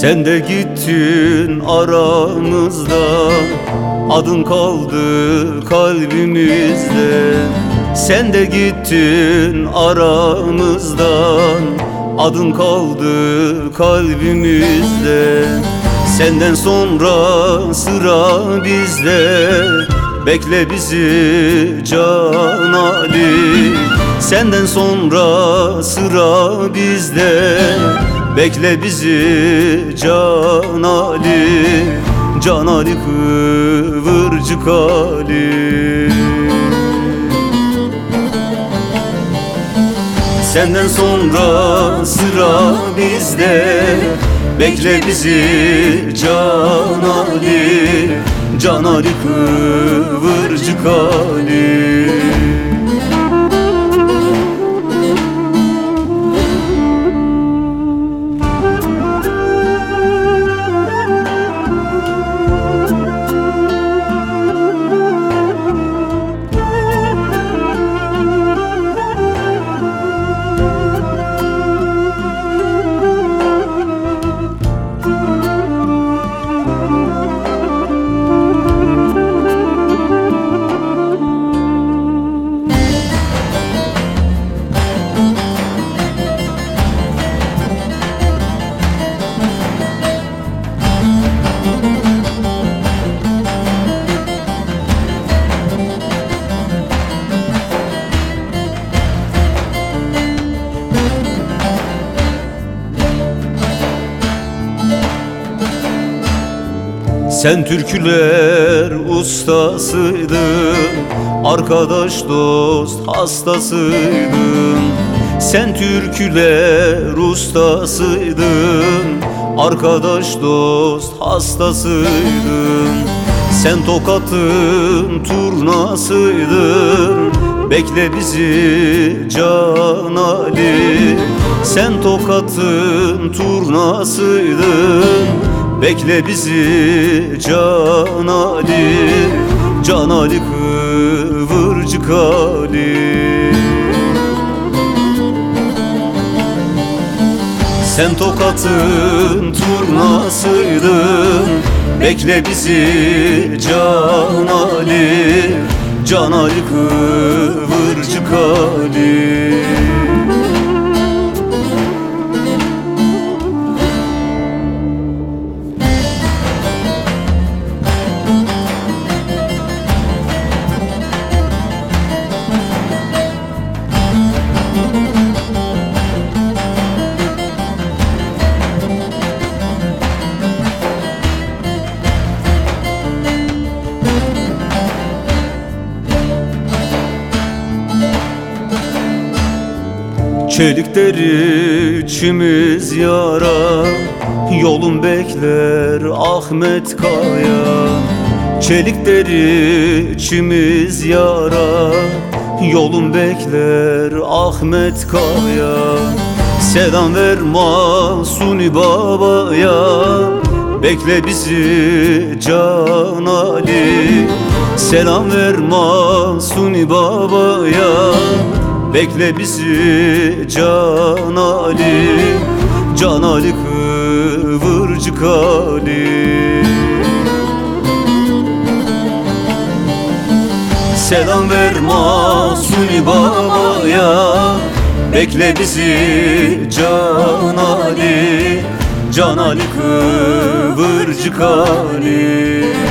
Sen de gittin aramızda Adın kaldı kalbimizde. Sen de gittin aramızdan Adın kaldı kalbimizde. Senden sonra sıra bizde Bekle bizi Can Ali. Senden sonra sıra bizde Bekle bizi Can Ali Can Ali kıvırcık Ali. Senden sonra sıra bizde. Bekle bizi Can Ali Can Ali kıvırcık Ali Sen türküler ustasıydın Arkadaş dost hastasıydın. Sen türküler ustasıydın Arkadaş dost hastasıydın. Sen tokatın turnasıydın Bekle bizi Can Ali. Sen tokatın turnasıydın Bekle bizi Can Ali. Can Ali kıvırcık Ali. Sen tokatın turnasıydın. Bekle bizi Can Ali. Can Ali kıvırcık Ali Çelikleri içimiz yara Yolun bekler Ahmet Kaya. Çelikleri içimiz yara Yolun bekler Ahmet Kaya. Selam ver Masuni Baba'ya Bekle bizi Can Ali. Selam ver Masuni Baba'ya Bekle bizi Can Ali. Can Ali kıvırcık Ali. Selam ver Masuni Baba'ya. Bekle bizi Can Ali. Can Ali kıvırcık Ali